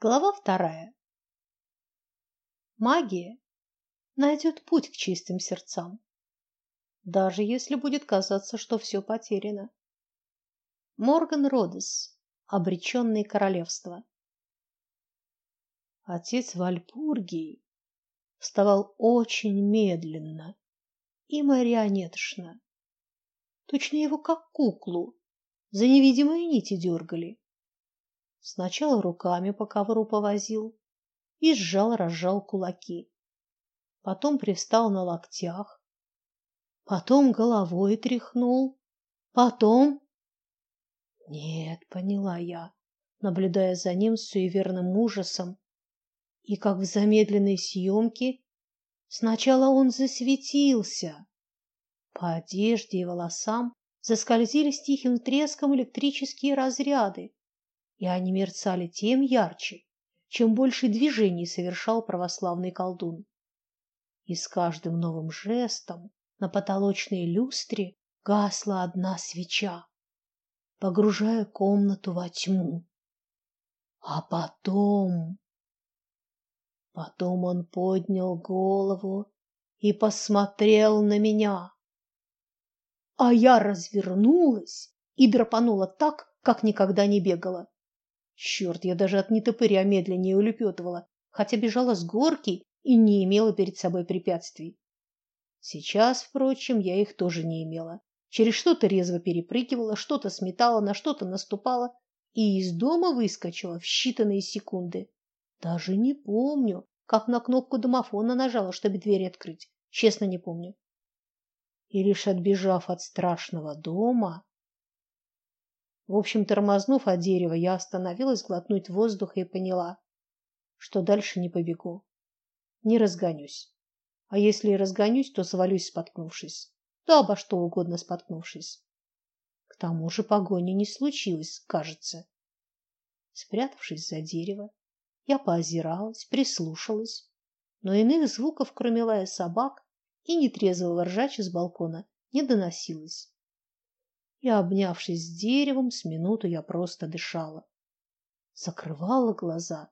Глава вторая. Магия найдет путь к чистым сердцам, даже если будет казаться, что все потеряно. Морган Родес, обреченный королевство. Отец Вальпургий вставал очень медленно и марионеточно. Точно его как куклу за невидимые нити дергали. Сначала руками по ковру повозил и сжал-разжал кулаки. Потом привстал на локтях, потом головой тряхнул, потом Нет, поняла я, наблюдая за ним с суеверным ужасом. И как в замедленной съемке сначала он засветился. По одежде и волосам заскользили с тихим треском электрические разряды и они мерцали тем ярче, чем больше движений совершал православный колдун. И с каждым новым жестом на потолочной люстре гасла одна свеча, погружая комнату во тьму. А потом Потом он поднял голову и посмотрел на меня. А я развернулась и драпанула так, как никогда не бегала. Черт, я даже от нетопыря медленнее улепетывала, хотя бежала с горки и не имела перед собой препятствий. Сейчас, впрочем, я их тоже не имела. Через что-то резво перепрыгивала, что-то сметала, на что-то наступала и из дома выскочила в считанные секунды. Даже не помню, как на кнопку домофона нажала, чтобы дверь открыть. Честно не помню. И лишь отбежав от страшного дома, в общем, тормознув от дерева, я остановилась глотнуть воздуха и поняла, что дальше не побегу. Не разгонюсь. А если и разгонюсь, то свалюсь, споткнувшись. Да обо что угодно споткнувшись. К тому же погони не случилось, кажется. Спрятавшись за дерево, я поозиралась, прислушалась, но иных звуков, кроме лая собак и нетрезвого ржача с балкона, не доносилось и, обнявшись с деревом, с минуту я просто дышала. Закрывала глаза,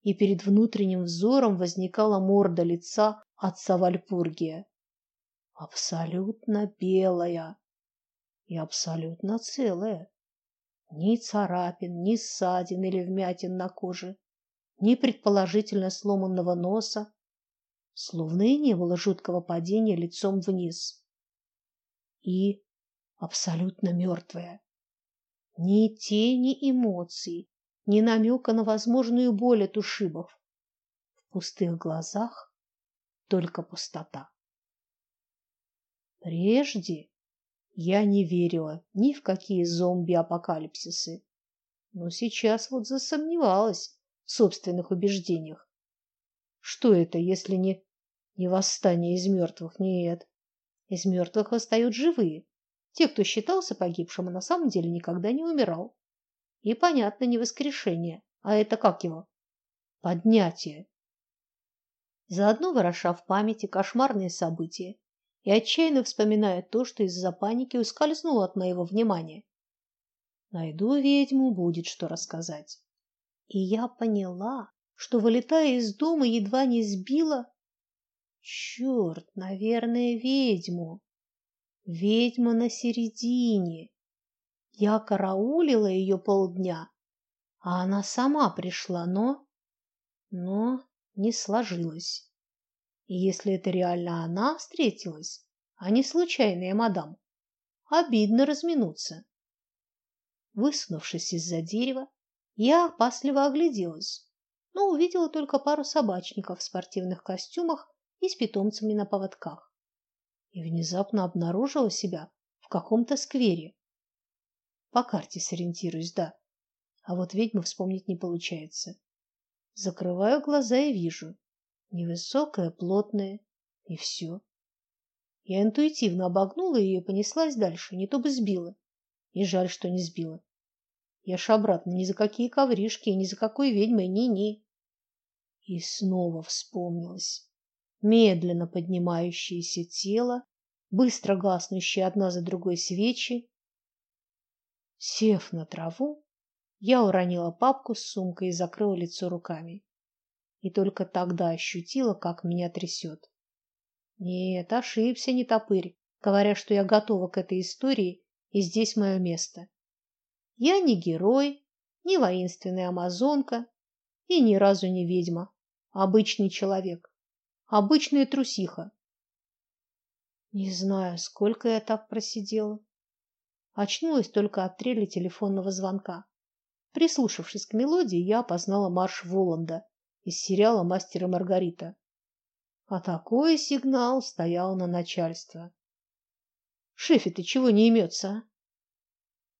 и перед внутренним взором возникала морда лица отца Вальпургия. Абсолютно белая и абсолютно целая. Ни царапин, ни ссадин или вмятин на коже, ни предположительно сломанного носа, словно и не было жуткого падения лицом вниз. И абсолютно мертвая. Ни тени эмоций, ни намека на возможную боль от ушибов. В пустых глазах только пустота. Прежде я не верила ни в какие зомби-апокалипсисы, но сейчас вот засомневалась в собственных убеждениях. Что это, если не не восстание из мертвых? Нет. Из мертвых восстают живые. Те, кто считался погибшим, а на самом деле никогда не умирал. И понятно, не воскрешение, а это как его? Поднятие. Заодно вороша в памяти кошмарные события и отчаянно вспоминая то, что из-за паники ускользнуло от моего внимания. Найду ведьму, будет что рассказать. И я поняла, что вылетая из дома, едва не сбила Черт, наверное, ведьму. Ведьма на середине. Я караулила ее полдня, а она сама пришла, но но не сложилось. И если это реально она встретилась, а не случайная мадам, обидно разминуться. Высунувшись из-за дерева, я опасливо огляделась, но увидела только пару собачников в спортивных костюмах и с питомцами на поводках и внезапно обнаружила себя в каком-то сквере. По карте сориентируюсь, да. А вот ведьму вспомнить не получается. Закрываю глаза и вижу. Невысокая, плотная, и все. Я интуитивно обогнула ее и понеслась дальше, не то бы сбила. И жаль, что не сбила. Я ж обратно ни за какие ковришки, ни за какой ведьмой, ни-ни. И снова вспомнилось медленно поднимающееся тело, быстро гаснущие одна за другой свечи. Сев на траву, Я уронила папку с сумкой и закрыла лицо руками. И только тогда ощутила, как меня трясет. Нет, ошибся не топырь, говоря, что я готова к этой истории и здесь мое место. Я не герой, не воинственная амазонка и ни разу не ведьма, обычный человек, обычная трусиха. Не знаю, сколько я так просидела. Очнулась только от трели телефонного звонка. Прислушавшись к мелодии, я опознала марш Воланда из сериала Мастер и Маргарита. А такой сигнал стоял на начальство. Шефи, ты чего не имется, а?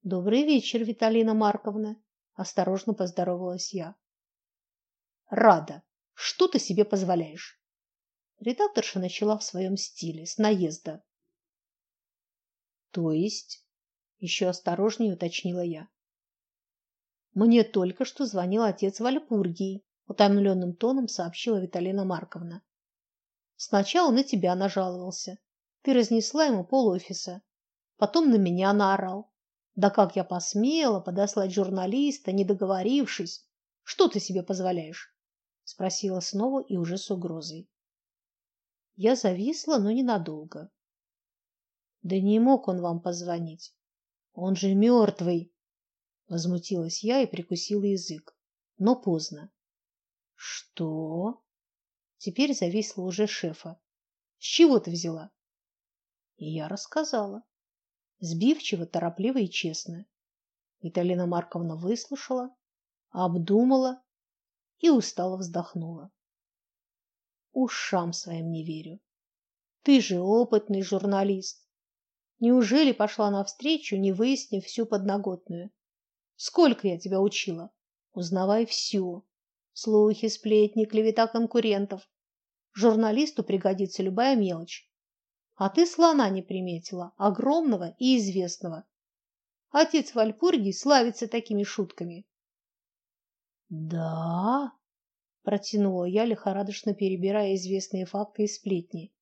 Добрый вечер, Виталина Марковна, осторожно поздоровалась я. Рада. Что ты себе позволяешь? Редакторша начала в своем стиле, с наезда. То есть, еще осторожнее уточнила я. Мне только что звонил отец Вальпургий, утомленным тоном сообщила Виталина Марковна. Сначала на тебя нажаловался. Ты разнесла ему пол офиса. Потом на меня наорал. Да как я посмела подослать журналиста, не договорившись? Что ты себе позволяешь? спросила снова и уже с угрозой. Я зависла, но ненадолго. Да не мог он вам позвонить. Он же мертвый. Возмутилась я и прикусила язык, но поздно. Что? Теперь зависла уже шефа. С чего ты взяла? И я рассказала. Сбивчиво, торопливо и честно. Виталина Марковна выслушала, обдумала и устало вздохнула. Ушам своим не верю. Ты же опытный журналист. Неужели пошла навстречу, не выяснив всю подноготную? Сколько я тебя учила? Узнавай все. Слухи, сплетни, клевета конкурентов. Журналисту пригодится любая мелочь. А ты слона не приметила, огромного и известного. Отец Вальпургий славится такими шутками. Да, протянула я лихорадочно перебирая известные факты и сплетни.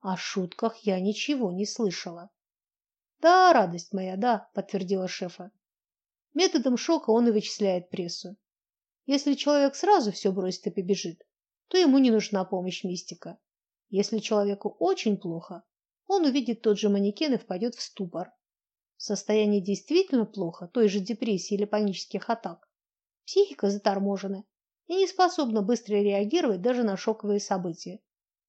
О шутках я ничего не слышала. Да, радость моя, да, подтвердила шефа. Методом шока он и вычисляет прессу. Если человек сразу все бросит и побежит, то ему не нужна помощь мистика. Если человеку очень плохо, он увидит тот же манекен и впадет в ступор. В состоянии действительно плохо, той же депрессии или панических атак, психика заторможена и не способна быстро реагировать даже на шоковые события,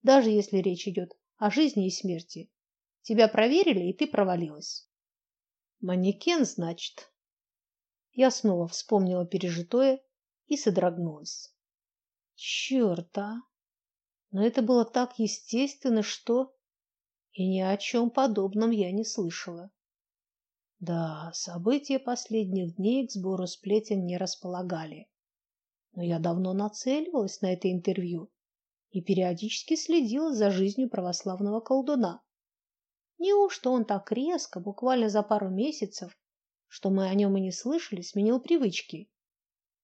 даже если речь идет о жизни и смерти. Тебя проверили, и ты провалилась. Манекен, значит, я снова вспомнила пережитое и содрогнулась. Черт, а! Но это было так естественно, что и ни о чем подобном я не слышала. Да, события последних дней к сбору сплетен не располагали. Но я давно нацеливалась на это интервью и периодически следила за жизнью православного колдуна. Неужто он так резко, буквально за пару месяцев, что мы о нем и не слышали, сменил привычки.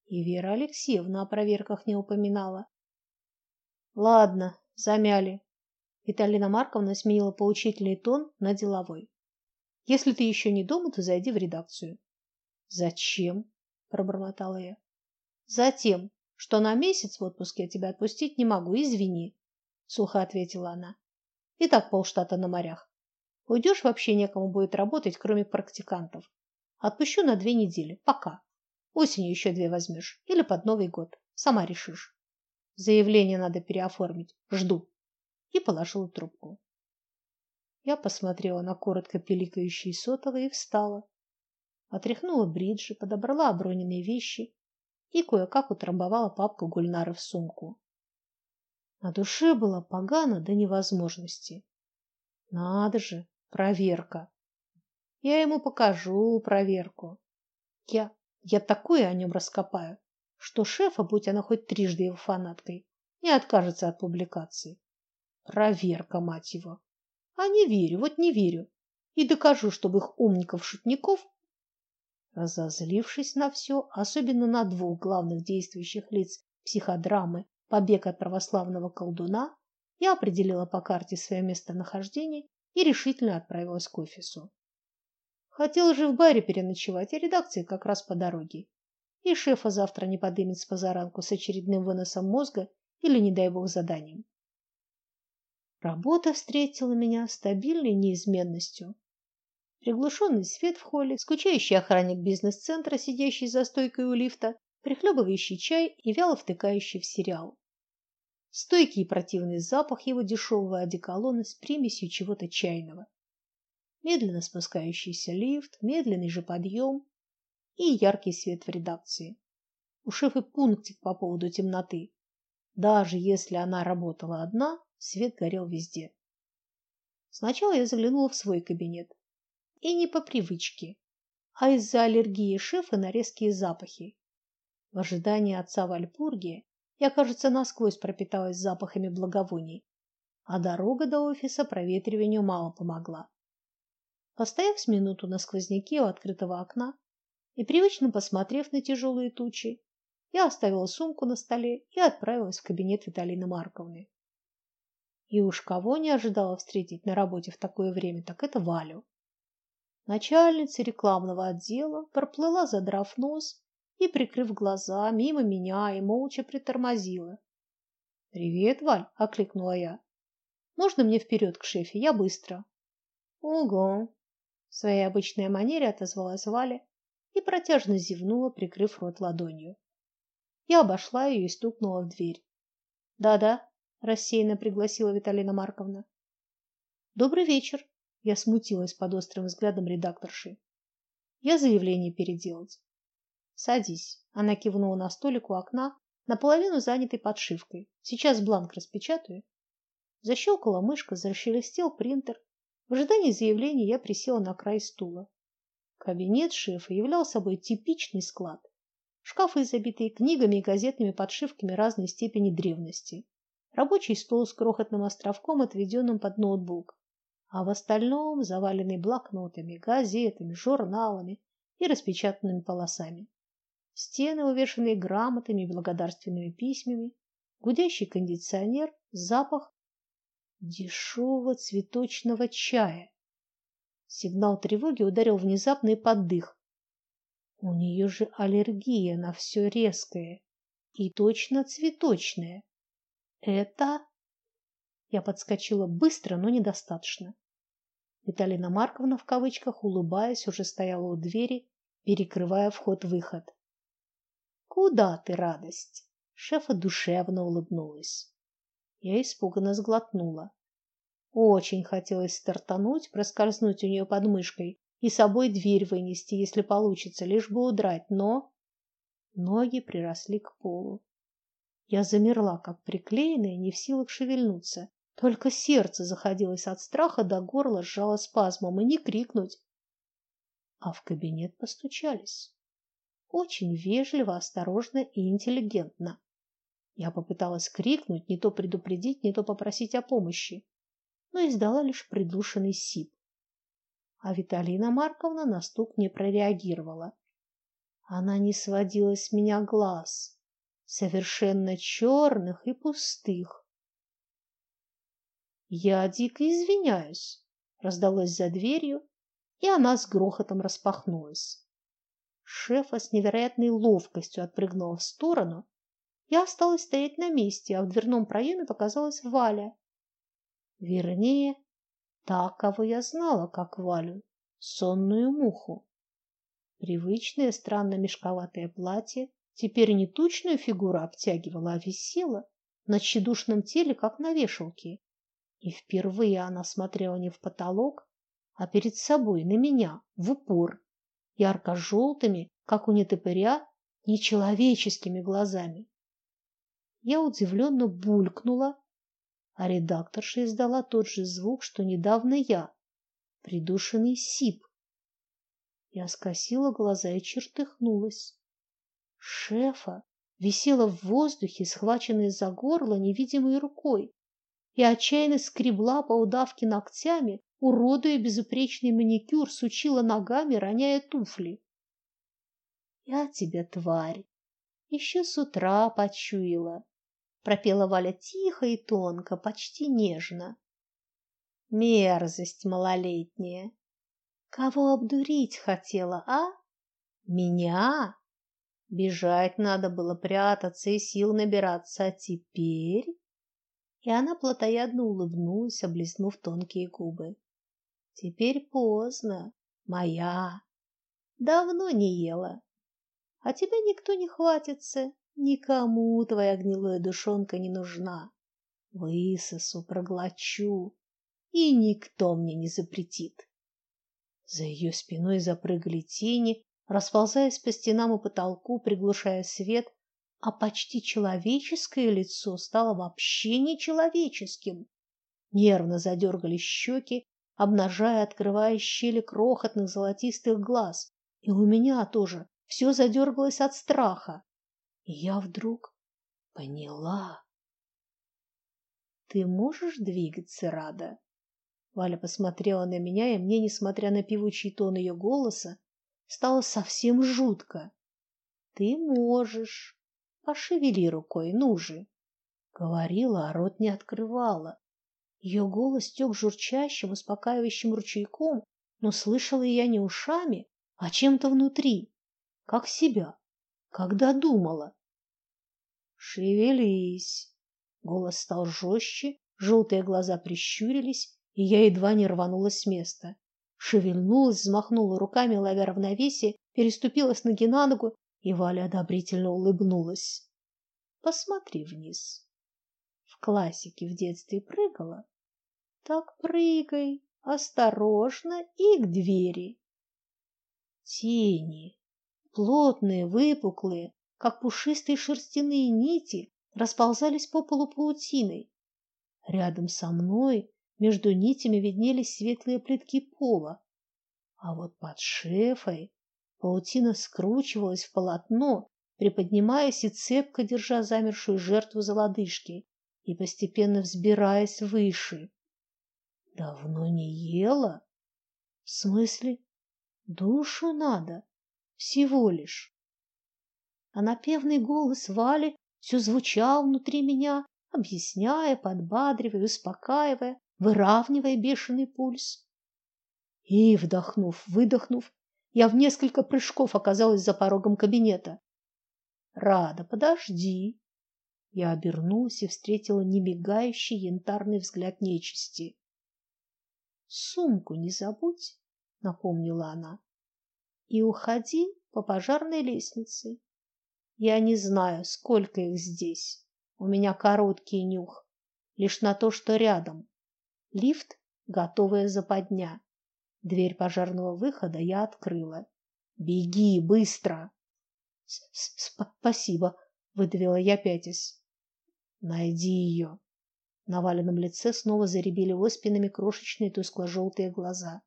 И Вера Алексеевна о проверках не упоминала. Ладно, замяли. Виталина Марковна сменила поучительный тон на деловой. Если ты еще не дома, то зайди в редакцию. Зачем? пробормотала я. Затем, что на месяц в отпуск я тебя отпустить не могу, извини, сухо ответила она. И так полштата на морях. Уйдешь, вообще некому будет работать, кроме практикантов. Отпущу на две недели, пока. Осенью еще две возьмешь или под Новый год. Сама решишь. Заявление надо переоформить. Жду. И положила трубку. Я посмотрела на коротко пиликающие сотовые и встала. Отряхнула бриджи, подобрала оброненные вещи и кое-как утрамбовала папку Гульнары в сумку. На душе было погано до невозможности. Надо же, проверка. Я ему покажу проверку. Я я такое о нем раскопаю, что шефа, будь она хоть трижды его фанаткой, не откажется от публикации. Проверка, мать его. А не верю, вот не верю. И докажу, чтобы их умников-шутников Разозлившись на все, особенно на двух главных действующих лиц психодрамы «Побег от православного колдуна», я определила по карте свое местонахождение и решительно отправилась к офису. Хотел же в баре переночевать, а редакция как раз по дороге. И шефа завтра не подымет с позаранку с очередным выносом мозга или, не дай бог, заданием. Работа встретила меня стабильной неизменностью. Приглушенный свет в холле, скучающий охранник бизнес-центра, сидящий за стойкой у лифта, прихлебывающий чай и вяло втыкающий в сериал. Стойкий и противный запах его дешевого одеколона с примесью чего-то чайного. Медленно спускающийся лифт, медленный же подъем и яркий свет в редакции. У шефа пунктик по поводу темноты. Даже если она работала одна, свет горел везде. Сначала я заглянула в свой кабинет. И не по привычке, а из-за аллергии шефа на резкие запахи. В ожидании отца в Альпурге я, кажется, насквозь пропиталась запахами благовоний, а дорога до офиса проветриванию мало помогла. Постояв с минуту на сквозняке у открытого окна и привычно посмотрев на тяжелые тучи, я оставила сумку на столе и отправилась в кабинет Виталины Марковны. И уж кого не ожидала встретить на работе в такое время, так это Валю. Начальница рекламного отдела проплыла, задрав нос, и, прикрыв глаза, мимо меня и молча притормозила. "Привет, Валь", окликнула я. "Можно мне вперед к шефе? Я быстро". "Ого". В своей обычной манере отозвалась Валя и протяжно зевнула, прикрыв рот ладонью. Я обошла ее и стукнула в дверь. "Да-да", рассеянно пригласила Виталина Марковна. "Добрый вечер", я смутилась под острым взглядом редакторши. "Я заявление переделать. Садись. Она кивнула на столик у окна, наполовину занятый подшивкой. Сейчас бланк распечатаю. Защелкала мышка, зашелестел принтер. В ожидании заявления я присела на край стула. Кабинет шефа являл собой типичный склад. Шкафы, забитые книгами и газетными подшивками разной степени древности. Рабочий стол с крохотным островком, отведенным под ноутбук. А в остальном заваленный блокнотами, газетами, журналами и распечатанными полосами. Стены, увешанные грамотами и благодарственными письмами, гудящий кондиционер, запах дешевого цветочного чая. Сигнал тревоги ударил внезапный поддых. У нее же аллергия на все резкое и точно цветочное. Это я подскочила быстро, но недостаточно. Виталина Марковна в кавычках, улыбаясь, уже стояла у двери, перекрывая вход-выход. Куда ты, радость? Шефа душевно улыбнулась. Я испуганно сглотнула. Очень хотелось стартануть, проскользнуть у нее под мышкой и собой дверь вынести, если получится, лишь бы удрать, но ноги приросли к полу. Я замерла, как приклеенная, не в силах шевельнуться. Только сердце заходилось от страха до горла сжало спазмом, и не крикнуть. А в кабинет постучались очень вежливо, осторожно и интеллигентно. Я попыталась крикнуть, не то предупредить, не то попросить о помощи, но издала лишь придушенный сип. А Виталина Марковна на стук не прореагировала. Она не сводила с меня глаз, совершенно черных и пустых. Я дико извиняюсь, раздалось за дверью, и она с грохотом распахнулась. Шефа с невероятной ловкостью отпрыгнула в сторону. Я осталась стоять на месте, а в дверном проеме показалась Валя. Вернее, та, кого я знала как Валю, сонную муху. Привычное странно мешковатое платье теперь не тучную фигуру обтягивало, а висело на тщедушном теле, как на вешалке. И впервые она смотрела не в потолок, а перед собой, на меня, в упор ярко-желтыми, как у нетопыря, нечеловеческими глазами. Я удивленно булькнула, а редакторша издала тот же звук, что недавно я, придушенный сип. Я скосила глаза и чертыхнулась. Шефа висела в воздухе, схваченная за горло невидимой рукой, и отчаянно скребла по удавке ногтями, уродуя безупречный маникюр, сучила ногами, роняя туфли. Я тебя, тварь, еще с утра почуяла, пропела Валя тихо и тонко, почти нежно. Мерзость малолетняя. Кого обдурить хотела, а? Меня? Бежать надо было, прятаться и сил набираться, а теперь и она плотоядно улыбнулась, облизнув тонкие губы. Теперь поздно, моя. Давно не ела. А тебя никто не хватится, никому твоя гнилая душонка не нужна. Высосу, проглочу, и никто мне не запретит. За ее спиной запрыгали тени, расползаясь по стенам и потолку, приглушая свет, а почти человеческое лицо стало вообще нечеловеческим. Нервно задергались щеки, обнажая, открывая щели крохотных золотистых глаз, и у меня тоже все задергалось от страха. И я вдруг поняла. Ты можешь двигаться, Рада? Валя посмотрела на меня, и мне, несмотря на певучий тон ее голоса, стало совсем жутко. Ты можешь. Пошевели рукой, ну же. Говорила, а рот не открывала. Ее голос тек журчащим, успокаивающим ручейком, но слышала я не ушами, а чем-то внутри, как себя, когда думала. Шевелись. Голос стал жестче, желтые глаза прищурились, и я едва не рванулась с места. Шевельнулась, взмахнула руками, ловя равновесие, переступила с ноги на ногу и Валя одобрительно улыбнулась. Посмотри вниз. В классике в детстве прыгала. Так прыгай, осторожно и к двери. Тени, плотные, выпуклые, как пушистые шерстяные нити, расползались по полу паутиной. Рядом со мной между нитями виднелись светлые плитки пола, а вот под шефой Паутина скручивалась в полотно, приподнимаясь и цепко держа замершую жертву за лодыжки и постепенно взбираясь выше. Давно не ела? В смысле, душу надо, всего лишь. А напевный голос Вали все звучал внутри меня, объясняя, подбадривая, успокаивая, выравнивая бешеный пульс. И, вдохнув, выдохнув, я в несколько прыжков оказалась за порогом кабинета. Рада, подожди. Я обернулась и встретила немигающий янтарный взгляд нечисти. Сумку не забудь, напомнила она. И уходи по пожарной лестнице. Я не знаю, сколько их здесь. У меня короткий нюх, лишь на то, что рядом. Лифт готовая западня. Дверь пожарного выхода я открыла. Беги, быстро. Спасибо, выдавила я пятясь. Найди ее. На валенном лице снова заребили оспинами крошечные тускло-желтые глаза.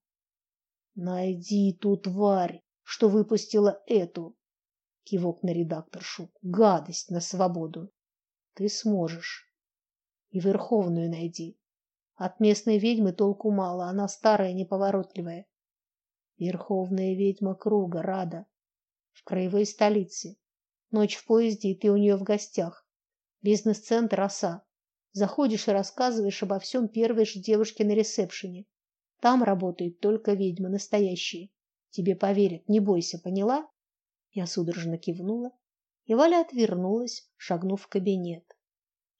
Найди ту тварь, что выпустила эту. Кивок на редакторшу. Гадость на свободу. Ты сможешь. И Верховную найди. От местной ведьмы толку мало, она старая, неповоротливая. Верховная ведьма круга Рада в краевой столице. Ночь в поезде, и ты у нее в гостях. Бизнес-центр Оса. Заходишь и рассказываешь обо всем первой же девушке на ресепшене. Там работают только ведьмы настоящие. Тебе поверят, не бойся, поняла? Я судорожно кивнула, и Валя отвернулась, шагнув в кабинет.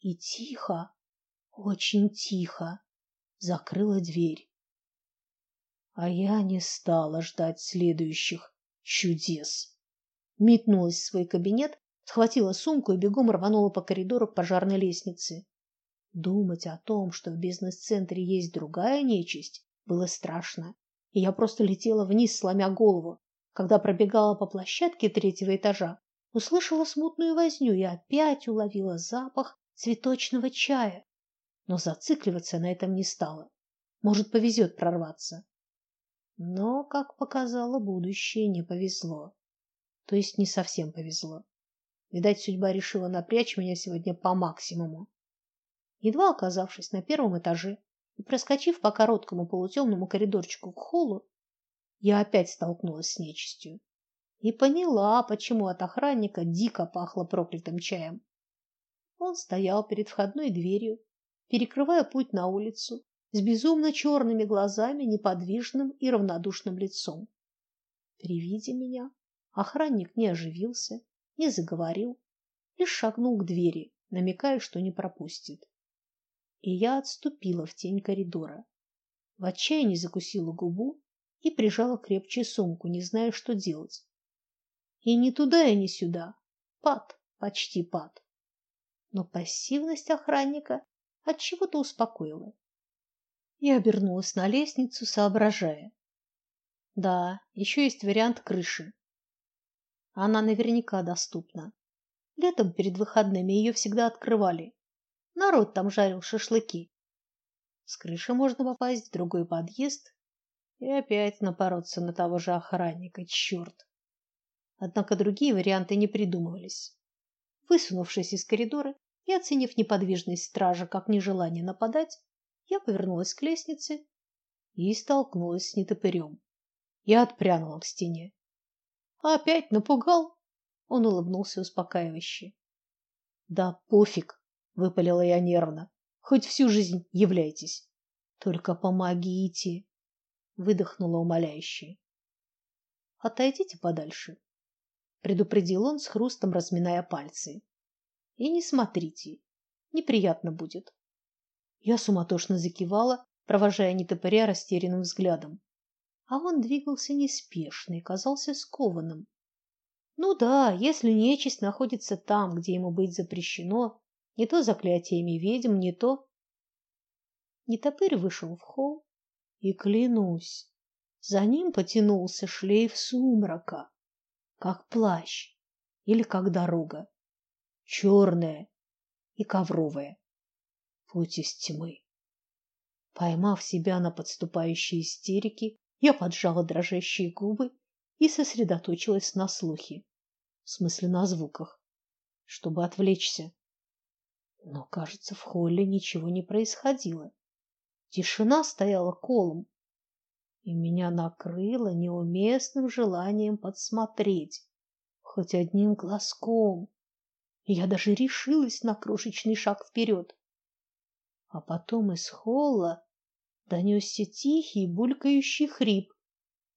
И тихо, очень тихо закрыла дверь. А я не стала ждать следующих чудес. Метнулась в свой кабинет, схватила сумку и бегом рванула по коридору к пожарной лестнице. Думать о том, что в бизнес-центре есть другая нечисть, было страшно, и я просто летела вниз, сломя голову. Когда пробегала по площадке третьего этажа, услышала смутную возню и опять уловила запах цветочного чая но зацикливаться на этом не стала. Может, повезет прорваться. Но, как показало будущее, не повезло. То есть не совсем повезло. Видать, судьба решила напрячь меня сегодня по максимуму. Едва оказавшись на первом этаже и проскочив по короткому полутемному коридорчику к холлу, я опять столкнулась с нечистью и поняла, почему от охранника дико пахло проклятым чаем. Он стоял перед входной дверью, перекрывая путь на улицу, с безумно черными глазами, неподвижным и равнодушным лицом. При виде меня охранник не оживился, не заговорил, лишь шагнул к двери, намекая, что не пропустит. И я отступила в тень коридора. В отчаянии закусила губу и прижала крепче сумку, не зная, что делать. И ни туда, и ни сюда. Пад, почти пад. Но пассивность охранника от чего-то успокоила. Я обернулась на лестницу, соображая. Да, еще есть вариант крыши. Она наверняка доступна. Летом перед выходными ее всегда открывали. Народ там жарил шашлыки. С крыши можно попасть в другой подъезд и опять напороться на того же охранника, черт. Однако другие варианты не придумывались. Высунувшись из коридора и оценив неподвижность стража как нежелание нападать, я повернулась к лестнице и столкнулась с нетопырем. Я отпрянула к стене. Опять напугал? Он улыбнулся успокаивающе. Да пофиг, выпалила я нервно. Хоть всю жизнь являйтесь. Только помогите, выдохнула умоляюще. Отойдите подальше, предупредил он с хрустом разминая пальцы. И не смотрите, неприятно будет. Я суматошно закивала, провожая нетопыря растерянным взглядом. А он двигался неспешно и казался скованным. Ну да, если нечисть находится там, где ему быть запрещено, не то заклятиями ведьм, не то Нетопырь вышел в холл, и клянусь, за ним потянулся шлейф сумрака, как плащ или как дорога, черная и ковровая путь из тьмы. Поймав себя на подступающей истерике, я поджала дрожащие губы и сосредоточилась на слухе, в смысле на звуках, чтобы отвлечься. Но, кажется, в холле ничего не происходило. Тишина стояла колом, и меня накрыло неуместным желанием подсмотреть хоть одним глазком. Я даже решилась на крошечный шаг вперед. А потом из холла донесся тихий булькающий хрип,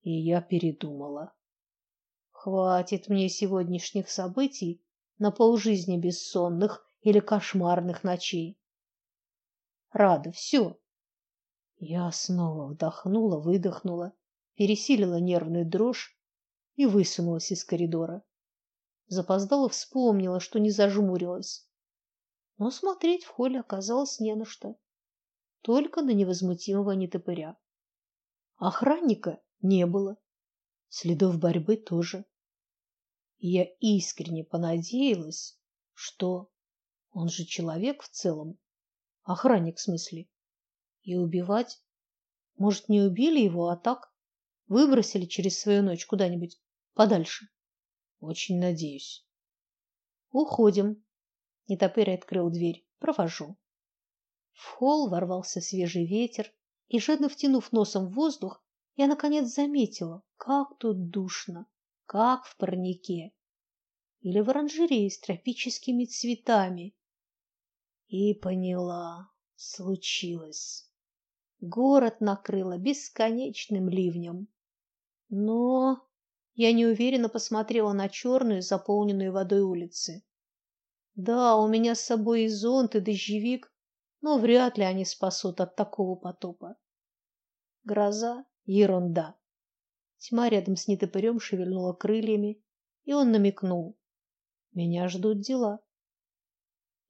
и я передумала. Хватит мне сегодняшних событий на полжизни бессонных или кошмарных ночей. Рада, все. Я снова вдохнула, выдохнула, пересилила нервную дрожь и высунулась из коридора. Запоздала вспомнила, что не зажмурилась но смотреть в холле оказалось не на что. Только на невозмутимого нетопыря. Охранника не было. Следов борьбы тоже. Я искренне понадеялась, что он же человек в целом, охранник в смысле. И убивать? Может, не убили его, а так выбросили через свою ночь куда-нибудь подальше. Очень надеюсь. Уходим, Нетопырь открыл дверь. Провожу. В холл ворвался свежий ветер, и жадно втянув носом воздух, я наконец заметила, как тут душно, как в парнике или в оранжерее с тропическими цветами. И поняла, случилось. Город накрыло бесконечным ливнем. Но я неуверенно посмотрела на черную, заполненную водой улицы. Да, у меня с собой и зонт, и дождевик, но вряд ли они спасут от такого потопа. Гроза ерунда. Тьма рядом с нетопырем шевельнула крыльями, и он намекнул: "Меня ждут дела".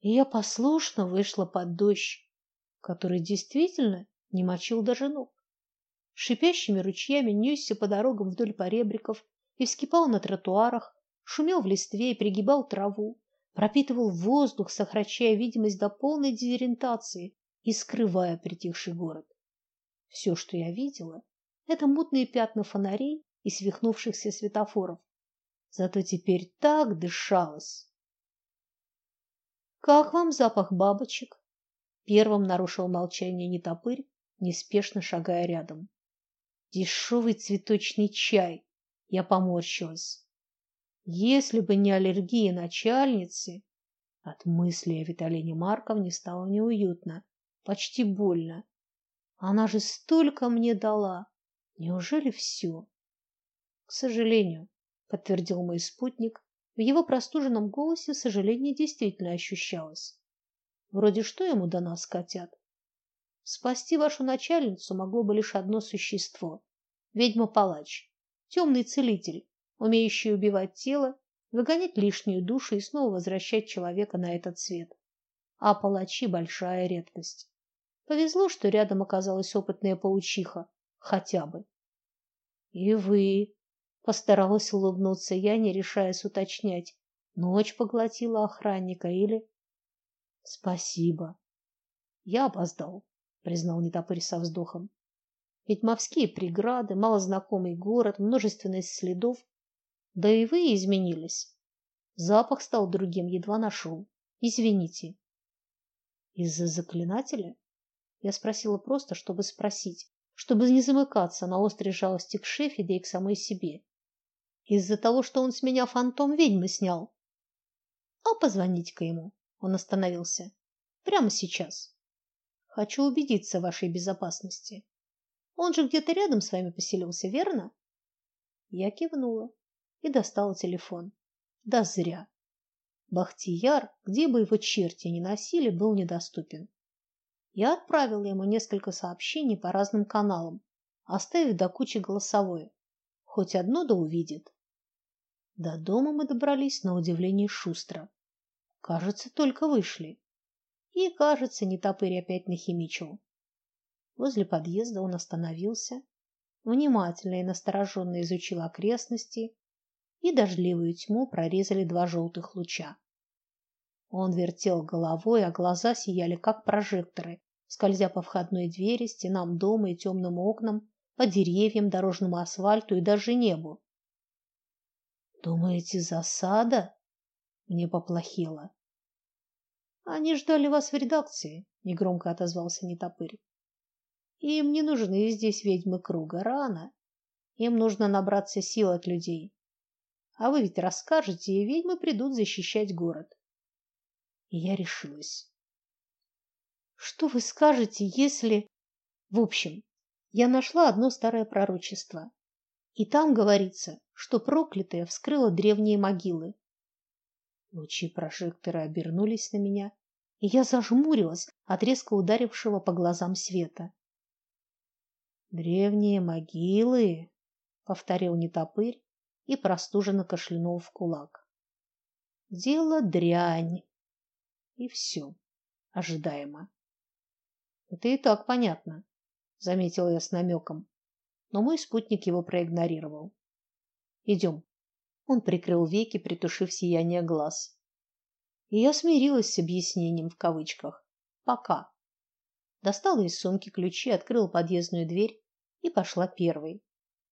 И я послушно вышла под дождь, который действительно не мочил даже ног. Шипящими ручьями несся по дорогам вдоль поребриков и вскипал на тротуарах, шумел в листве и пригибал траву пропитывал воздух, сокращая видимость до полной дезориентации и скрывая притихший город. Все, что я видела, это мутные пятна фонарей и свихнувшихся светофоров. Зато теперь так дышалось. Как вам запах бабочек? Первым нарушил молчание нетопырь, неспешно шагая рядом. Дешевый цветочный чай. Я поморщилась. Если бы не аллергия начальницы, от мысли о Виталине Марковне стало неуютно, почти больно. Она же столько мне дала. Неужели все? К сожалению, подтвердил мой спутник. В его простуженном голосе сожаление действительно ощущалось. Вроде что ему до нас котят? Спасти вашу начальницу могло бы лишь одно существо ведьма-палач, темный целитель, умеющий убивать тело, выгонять лишнюю душу и снова возвращать человека на этот свет. А палачи большая редкость. Повезло, что рядом оказалась опытная паучиха, хотя бы. И вы, постаралась улыбнуться я, не решаясь уточнять, ночь поглотила охранника или Спасибо. Я опоздал, признал Нетопырь со вздохом. Ведьмовские преграды, малознакомый город, множественность следов. Да и вы изменились. Запах стал другим, едва нашел. Извините. Из-за заклинателя? Я спросила просто, чтобы спросить, чтобы не замыкаться на острой жалости к шефе, да и к самой себе. Из-за того, что он с меня фантом ведьмы снял. А позвоните-ка ему. Он остановился. Прямо сейчас. Хочу убедиться в вашей безопасности. Он же где-то рядом с вами поселился, верно? Я кивнула и достала телефон. Да зря. Бахтияр, где бы его черти ни носили, был недоступен. Я отправила ему несколько сообщений по разным каналам, оставив до кучи голосовое. Хоть одно да увидит. До дома мы добрались на удивление шустро. Кажется, только вышли. И, кажется, не топырь опять нахимичил. Возле подъезда он остановился, внимательно и настороженно изучил окрестности, и дождливую тьму прорезали два желтых луча. Он вертел головой, а глаза сияли как прожекторы, скользя по входной двери, стенам дома и темным окнам, по деревьям, дорожному асфальту и даже небу. Думаете, засада? Мне поплохело. Они ждали вас в редакции, негромко отозвался Нетопырь. Им не нужны здесь ведьмы круга, рано. Им нужно набраться сил от людей. А вы ведь расскажете, и ведьмы придут защищать город. И я решилась. Что вы скажете, если В общем, я нашла одно старое пророчество. И там говорится, что проклятая вскрыла древние могилы. Лучи прожектора обернулись на меня, и я зажмурилась от резко ударившего по глазам света. Древние могилы, повторил нетопырь и простуженно кашлянул в кулак. Дело дрянь. И все. Ожидаемо. Это и так понятно, заметил я с намеком, но мой спутник его проигнорировал. Идем. Он прикрыл веки, притушив сияние глаз. И я смирилась с объяснением в кавычках. Пока. Достала из сумки ключи, открыла подъездную дверь и пошла первой.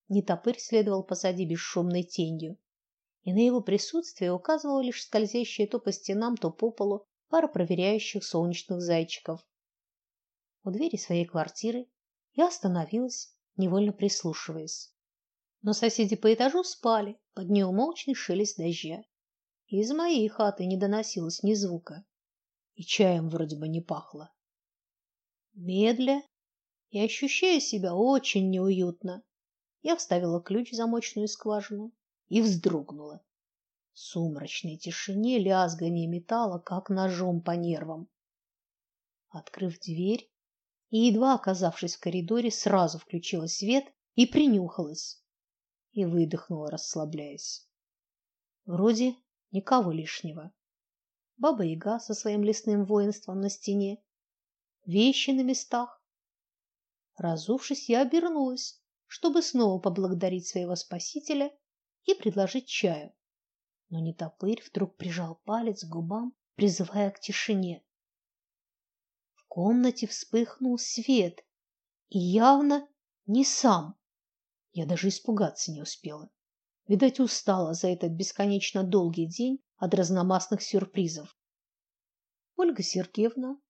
Нетопырь следовал позади бесшумной тенью, и на его присутствие указывала лишь скользящая то по стенам, то по полу пара проверяющих солнечных зайчиков. У двери своей квартиры я остановилась, невольно прислушиваясь. Но соседи по этажу спали под неумолчный шелест дождя. Из моей хаты не доносилось ни звука, и чаем вроде бы не пахло. Медля и ощущая себя очень неуютно. Я вставила ключ в замочную скважину и вздрогнула. В сумрачной тишине лязганье металла, как ножом по нервам. Открыв дверь и едва оказавшись в коридоре, сразу включила свет и принюхалась. И выдохнула, расслабляясь. Вроде никого лишнего. Баба-яга со своим лесным воинством на стене, вещи на местах, Разувшись, я обернулась, чтобы снова поблагодарить своего спасителя и предложить чаю. Но нетопырь вдруг прижал палец к губам, призывая к тишине. В комнате вспыхнул свет, и явно не сам. Я даже испугаться не успела. Видать, устала за этот бесконечно долгий день от разномастных сюрпризов. Ольга Сергеевна,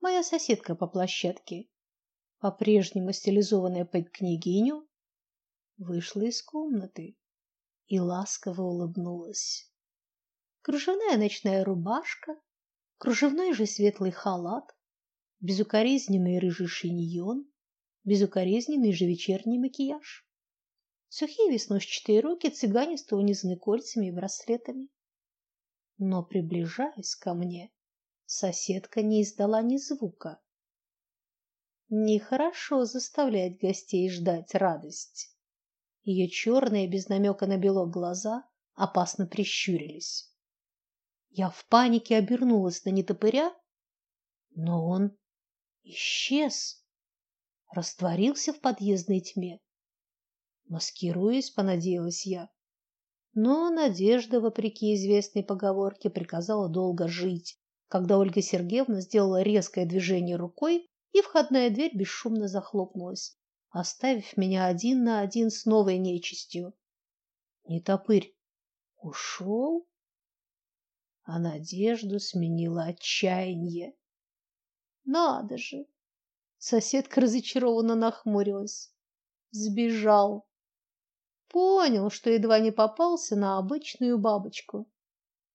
моя соседка по площадке, по-прежнему стилизованная под княгиню, вышла из комнаты и ласково улыбнулась. Кружевная ночная рубашка, кружевной же светлый халат, безукоризненный рыжий шиньон, безукоризненный ежевечерний макияж. Сухие веснушчатые руки цыганисто унизаны кольцами и браслетами. Но приближаясь ко мне, соседка не издала ни звука. Нехорошо заставлять гостей ждать радость. Ее черные без намека на белок глаза опасно прищурились. Я в панике обернулась на нетопыря, но он исчез, растворился в подъездной тьме. Маскируясь, понадеялась я. Но надежда, вопреки известной поговорке, приказала долго жить, когда Ольга Сергеевна сделала резкое движение рукой, и входная дверь бесшумно захлопнулась, оставив меня один на один с новой нечистью. Не топырь ушел, а надежду сменило отчаяние. Надо же. Соседка разочарованно нахмурилась. Сбежал. Понял, что едва не попался на обычную бабочку.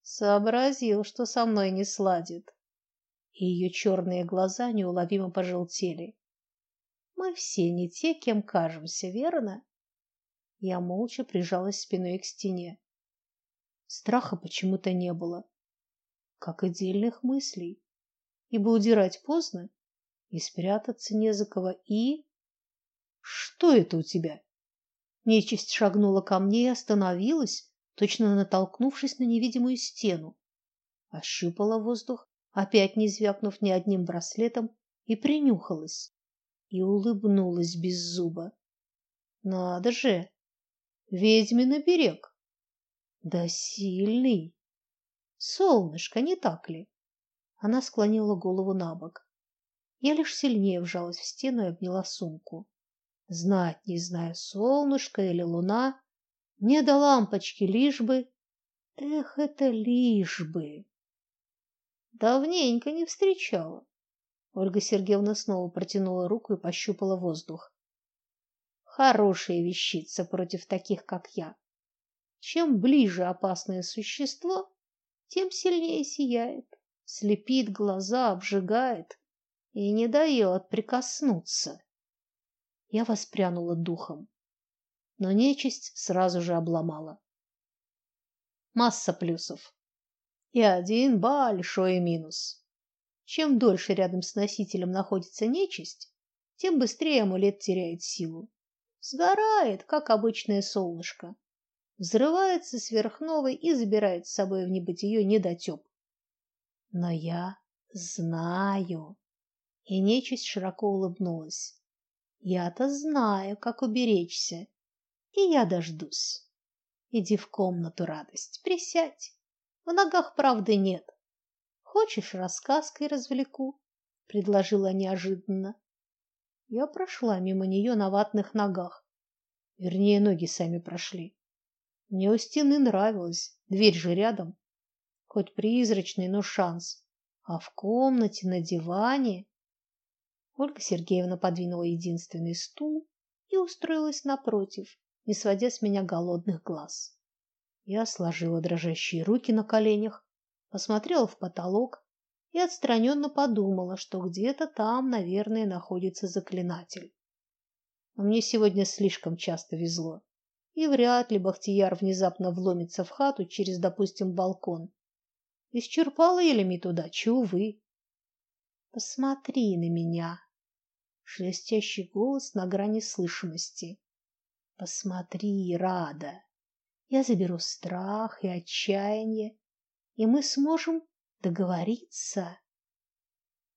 Сообразил, что со мной не сладит. И ее черные глаза неуловимо пожелтели. Мы все не те, кем кажемся, верно? Я молча прижалась спиной к стене. Страха почему-то не было, как и дельных мыслей ибо удирать поздно, и спрятаться не за кого, и... Что это у тебя? Нечисть шагнула ко мне и остановилась, точно натолкнувшись на невидимую стену. Ощупала воздух, опять не звякнув ни одним браслетом, и принюхалась. И улыбнулась без зуба. Надо же! Ведьмин оберег! Да сильный! Солнышко, не так ли? Она склонила голову набок. Я лишь сильнее вжалась в стену и обняла сумку. Знать не знаю, солнышко или луна, мне до лампочки лишь бы. Эх, это лишь бы. Давненько не встречала. Ольга Сергеевна снова протянула руку и пощупала воздух. Хорошая вещица против таких, как я. Чем ближе опасное существо, тем сильнее сияет слепит глаза, обжигает и не дает прикоснуться. Я воспрянула духом, но нечисть сразу же обломала. Масса плюсов и один большой минус. Чем дольше рядом с носителем находится нечисть, тем быстрее амулет теряет силу. Сгорает, как обычное солнышко. Взрывается сверхновой и забирает с собой в небытие недотеп. Но я знаю. И нечисть широко улыбнулась. Я-то знаю, как уберечься. И я дождусь. Иди в комнату, радость, присядь. В ногах правды нет. Хочешь, рассказкой развлеку? предложила неожиданно. Я прошла мимо нее на ватных ногах. Вернее, ноги сами прошли. Мне у стены нравилось, дверь же рядом хоть призрачный, но шанс. А в комнате на диване Ольга Сергеевна подвинула единственный стул и устроилась напротив, не сводя с меня голодных глаз. Я сложила дрожащие руки на коленях, посмотрела в потолок и отстраненно подумала, что где-то там, наверное, находится заклинатель. Но мне сегодня слишком часто везло, и вряд ли Бахтияр внезапно вломится в хату через, допустим, балкон Исчерпала Елемит удачи, увы. Посмотри на меня. Шелестящий голос на грани слышимости. Посмотри, Рада. Я заберу страх и отчаяние, и мы сможем договориться.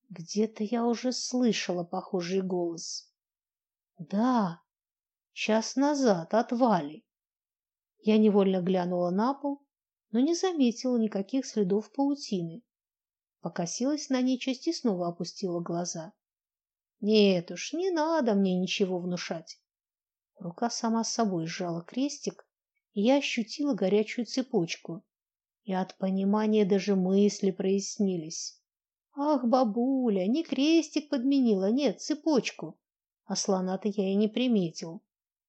Где-то я уже слышала похожий голос. Да, час назад от Вали. Я невольно глянула на пол но не заметила никаких следов паутины. Покосилась на нечисть и снова опустила глаза. Нет уж, не надо мне ничего внушать. Рука сама собой сжала крестик, я ощутила горячую цепочку. И от понимания даже мысли прояснились. Ах, бабуля, не крестик подменила, нет, цепочку. А слона-то я и не приметил.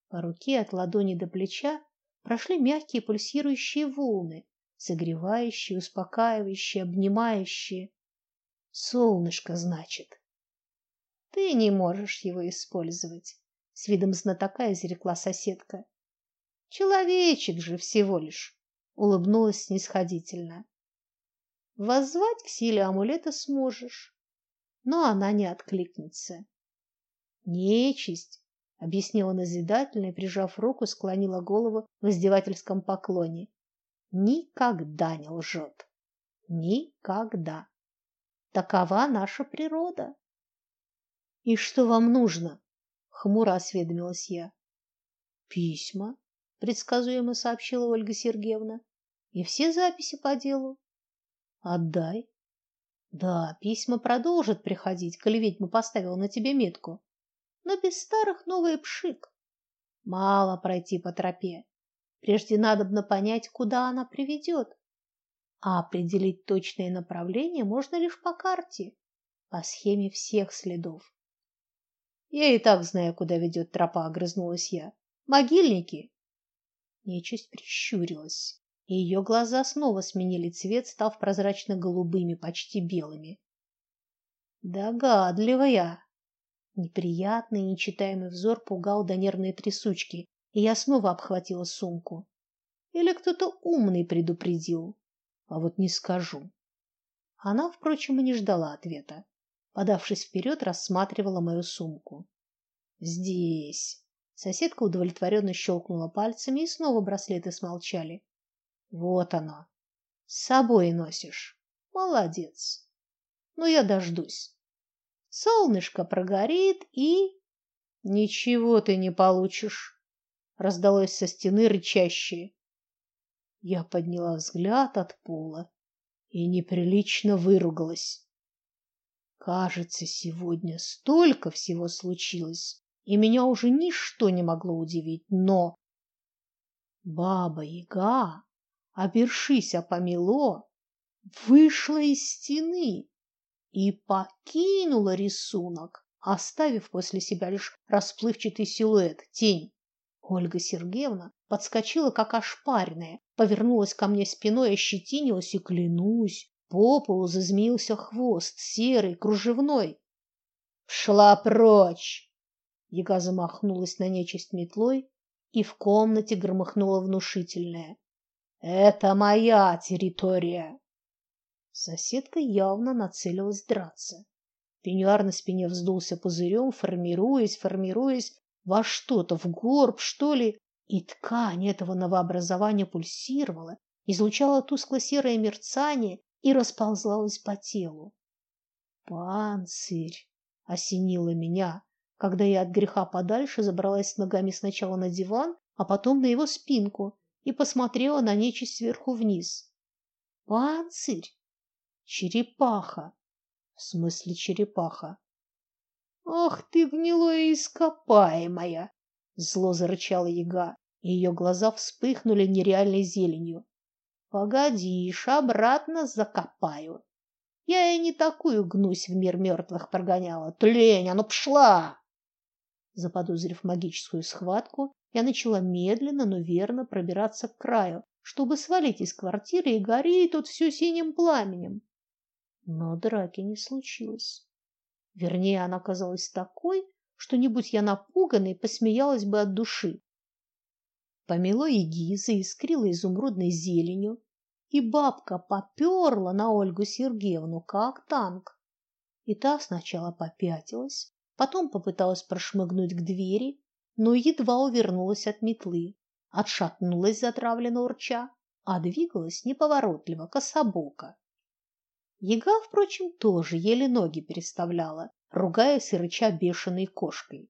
По руке от ладони до плеча прошли мягкие пульсирующие волны, согревающие, успокаивающие, обнимающие. Солнышко, значит. Ты не можешь его использовать, с видом знатока изрекла соседка. Человечек же всего лишь, улыбнулась снисходительно. Воззвать к силе амулета сможешь, но она не откликнется. Нечисть, объяснила назидательно и, прижав руку, склонила голову в издевательском поклоне. Никогда не лжет. Никогда. Такова наша природа. И что вам нужно? хмуро осведомилась я. Письма, предсказуемо сообщила Ольга Сергеевна. И все записи по делу. Отдай. Да, письма продолжат приходить, коли ведьма поставила на тебе метку. Но без старых новый пшик. Мало пройти по тропе. Прежде надобно понять, куда она приведет. А определить точное направление можно лишь по карте, по схеме всех следов. Я и так знаю, куда ведет тропа, огрызнулась я. Могильники. Нечисть прищурилась, и ее глаза снова сменили цвет, став прозрачно-голубыми, почти белыми. Догадливая. Неприятный нечитаемый взор пугал до нервной трясучки, и я снова обхватила сумку. Или кто-то умный предупредил, а вот не скажу. Она, впрочем, и не ждала ответа подавшись вперед, рассматривала мою сумку. Здесь. Соседка удовлетворенно щелкнула пальцами, и снова браслеты смолчали. Вот оно. С собой носишь. Молодец. Но я дождусь. Солнышко прогорит и ничего ты не получишь, раздалось со стены рычащее. Я подняла взгляд от пола и неприлично выругалась. Кажется, сегодня столько всего случилось, и меня уже ничто не могло удивить, но Баба-Яга, опершись о помело, вышла из стены и покинула рисунок, оставив после себя лишь расплывчатый силуэт, тень. Ольга Сергеевна подскочила как ошпаренная, повернулась ко мне спиной, ощетинилась и клянусь, по полу зазмеился хвост, серый, кружевной. Шла прочь. Яга замахнулась на нечисть метлой, и в комнате громыхнуло внушительное: "Это моя территория". Соседка явно нацелилась драться. Пеньюар на спине вздулся пузырем, формируясь, формируясь во что-то, в горб, что ли, и ткань этого новообразования пульсировала, излучала тускло-серое мерцание и расползлась по телу. Панцирь осенило меня, когда я от греха подальше забралась ногами сначала на диван, а потом на его спинку и посмотрела на нечисть сверху вниз. Панцирь, черепаха, в смысле черепаха. Ах ты гнилое ископаемая, зло зарычала яга, и ее глаза вспыхнули нереальной зеленью. Погодишь, обратно закопаю. Я и не такую гнусь в мир мертвых прогоняла. Тлень, а ну пшла! Заподозрив магическую схватку, я начала медленно, но верно пробираться к краю, чтобы свалить из квартиры и гореть тут все синим пламенем. Но драки не случилось. Вернее, она оказалась такой, что не будь я напуганной, посмеялась бы от души. Помело иги заискрило изумрудной зеленью, и бабка поперла на Ольгу Сергеевну как танк. И та сначала попятилась, потом попыталась прошмыгнуть к двери, но едва увернулась от метлы, отшатнулась затравленно урча, а двигалась неповоротливо, кособоко. Яга, впрочем, тоже еле ноги переставляла, ругаясь и рыча бешеной кошкой.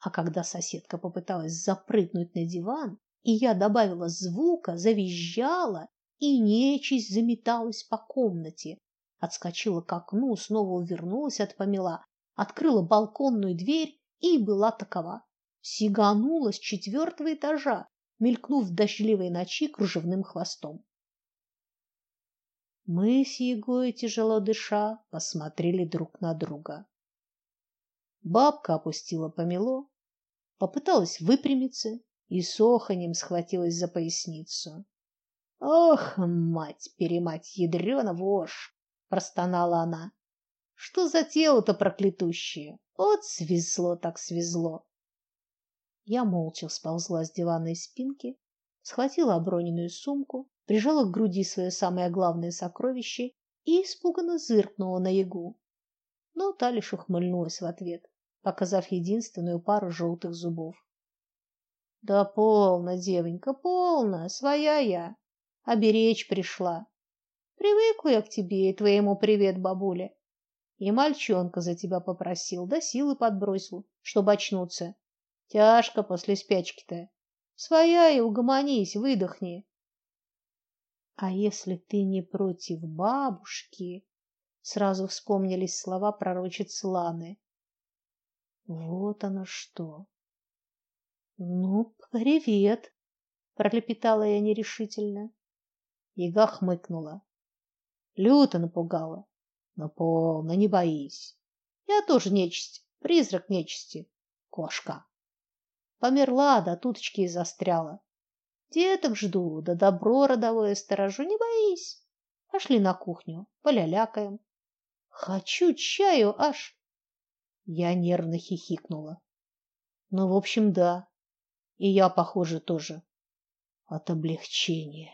А когда соседка попыталась запрыгнуть на диван, и я добавила звука, завизжала, и нечисть заметалась по комнате, отскочила к окну, снова увернулась от помела, открыла балконную дверь и была такова. Сиганула с четвертого этажа, мелькнув в дождливой ночи кружевным хвостом. Мы с Егой, тяжело дыша, посмотрели друг на друга. Бабка опустила помело, попыталась выпрямиться, и с оханьем схватилась за поясницу. Ох, мать-перемать, ядрёна вошь, простонала она. Что за тело-то проклятущее? Вот свезло так свезло. Я молча сползла с диванной спинки, схватила оброненную сумку, прижала к груди свое самое главное сокровище и испуганно зыркнула на Ягу. Но та лишь ухмыльнулась в ответ, показав единственную пару желтых зубов. Да полно, девонька, полно, своя я, оберечь пришла. Привыкла я к тебе и твоему привет, бабуля. И мальчонка за тебя попросил, да силы подбросил, чтобы очнуться. Тяжко после спячки-то. Своя и угомонись, выдохни. А если ты не против бабушки? Сразу вспомнились слова пророчицы Ланы. Вот оно что. Ну, привет, пролепетала я нерешительно. Яга хмыкнула. Люто напугала. Но полно, не боись. Я тоже нечисть, призрак нечисти, кошка. Померла, да туточки и застряла. Деток жду, да добро родовое сторожу, не боись. Пошли на кухню, полялякаем. Хочу чаю аж. Я нервно хихикнула. Ну, в общем, да. И я, похоже, тоже. От облегчения.